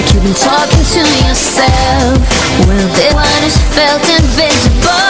Like you've been talking to yourself. Well, this one is felt invisible.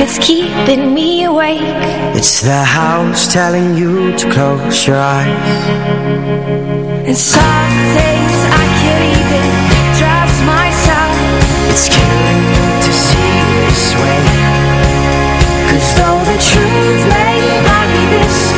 It's keeping me awake. It's the house telling you to close your eyes. And some days I can't even trust myself. It's killing me to see this way. Cause though the truth may not be this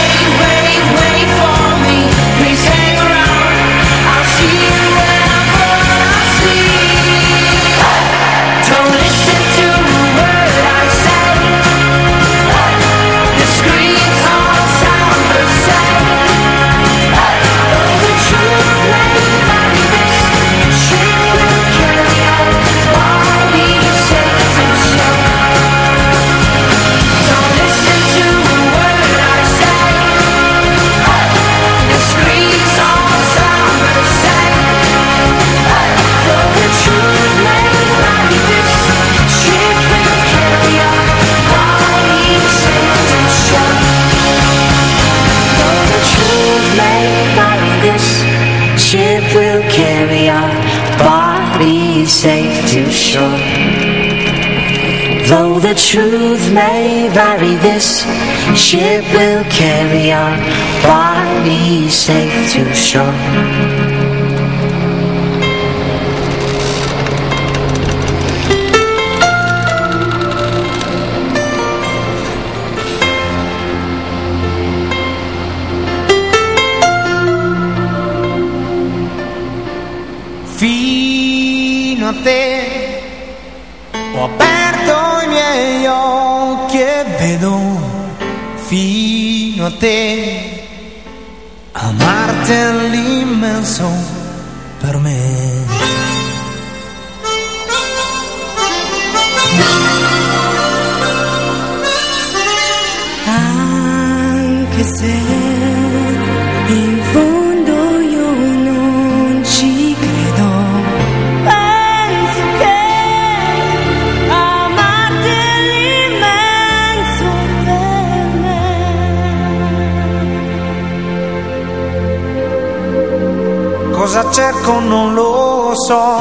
so,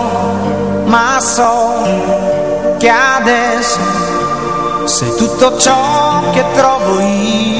ma my che adesso sei tutto ciò che trovo io.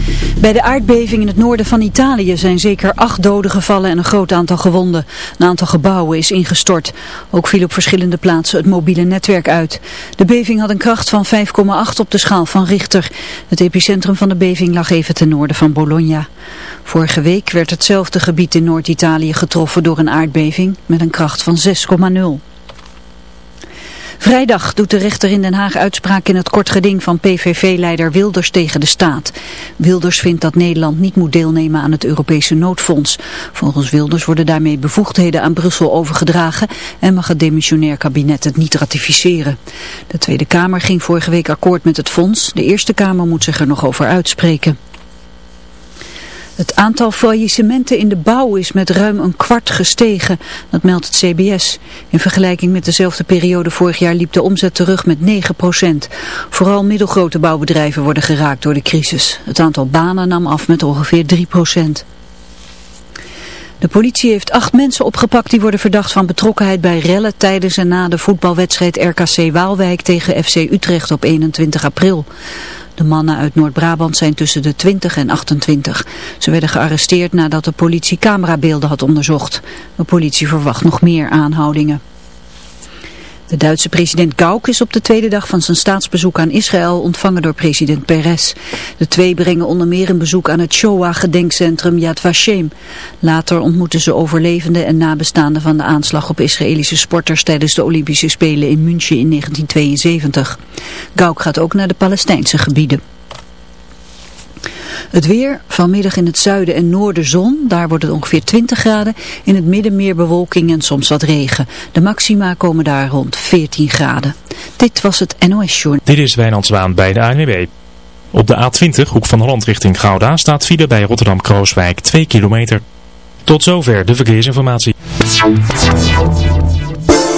Bij de aardbeving in het noorden van Italië zijn zeker acht doden gevallen en een groot aantal gewonden. Een aantal gebouwen is ingestort. Ook viel op verschillende plaatsen het mobiele netwerk uit. De beving had een kracht van 5,8 op de schaal van Richter. Het epicentrum van de beving lag even ten noorden van Bologna. Vorige week werd hetzelfde gebied in Noord-Italië getroffen door een aardbeving met een kracht van 6,0. Vrijdag doet de rechter in Den Haag uitspraak in het kort geding van PVV-leider Wilders tegen de staat. Wilders vindt dat Nederland niet moet deelnemen aan het Europese noodfonds. Volgens Wilders worden daarmee bevoegdheden aan Brussel overgedragen en mag het demissionair kabinet het niet ratificeren. De Tweede Kamer ging vorige week akkoord met het fonds. De Eerste Kamer moet zich er nog over uitspreken. Het aantal faillissementen in de bouw is met ruim een kwart gestegen, dat meldt het CBS. In vergelijking met dezelfde periode vorig jaar liep de omzet terug met 9% Vooral middelgrote bouwbedrijven worden geraakt door de crisis. Het aantal banen nam af met ongeveer 3 de politie heeft acht mensen opgepakt die worden verdacht van betrokkenheid bij rellen tijdens en na de voetbalwedstrijd RKC Waalwijk tegen FC Utrecht op 21 april. De mannen uit Noord-Brabant zijn tussen de 20 en 28. Ze werden gearresteerd nadat de politie camerabeelden had onderzocht. De politie verwacht nog meer aanhoudingen. De Duitse president Gauck is op de tweede dag van zijn staatsbezoek aan Israël ontvangen door president Peres. De twee brengen onder meer een bezoek aan het Shoah-gedenkcentrum Yad Vashem. Later ontmoeten ze overlevenden en nabestaanden van de aanslag op Israëlische sporters tijdens de Olympische Spelen in München in 1972. Gauck gaat ook naar de Palestijnse gebieden. Het weer, vanmiddag in het zuiden en noorden zon, daar wordt het ongeveer 20 graden. In het midden meer bewolking en soms wat regen. De maxima komen daar rond 14 graden. Dit was het NOS Journal. Dit is Wijnand Zwaan bij de ANWB. Op de A20, hoek van Holland richting Gouda, staat file bij Rotterdam-Krooswijk 2 kilometer. Tot zover de verkeersinformatie.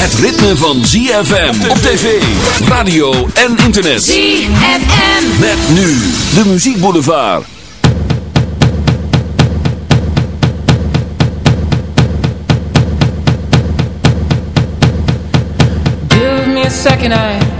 Het. Ritme van ZFM op tv, radio en internet. ZFM. Met nu de muziekboulevard. Give me a second, I,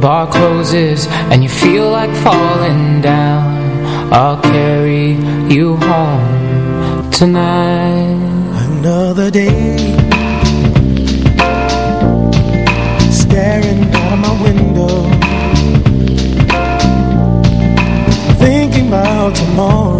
bar closes and you feel like falling down. I'll carry you home tonight. Another day. Staring out of my window. Thinking about tomorrow.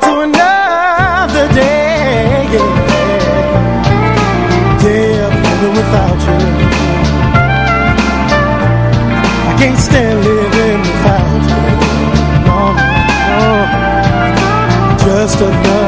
to another day. Day of living without you. I can't stand living without you. Just another.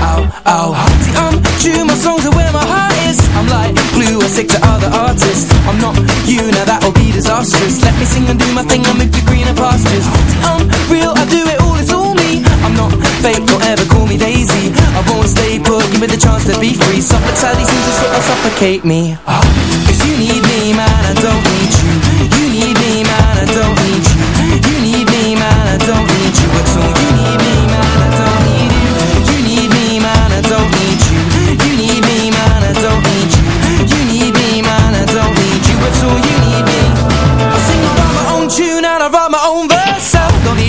Ow, ow See I'm true, my songs are where my heart is. I'm like blue, I stick to other artists. I'm not you, now that'll be disastrous. Let me sing and do my thing, I'll move to greener pastures. I'm real, I do it all, it's all me. I'm not fake, don't ever call me Daisy. I won't stay put, give me the chance to be free. Suffocate me. Cause you need me, man, I don't need You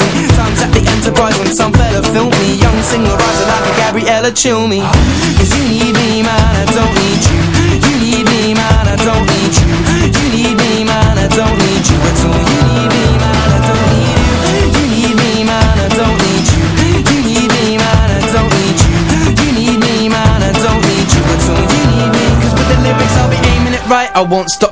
I Times at the Enterprise when some fella filmed me. Young single writer like a Gabriella Cilmi. Cause you need me man, I don't need you. You need me man, I don't need you. You need me man, I don't need you at all. You need me man, I don't need you. You need me man, I don't need you. You need me man, I don't need you. You need me man, I don't need you at all. You need me Cause with the lyrics I'll be aiming it right. I won't stop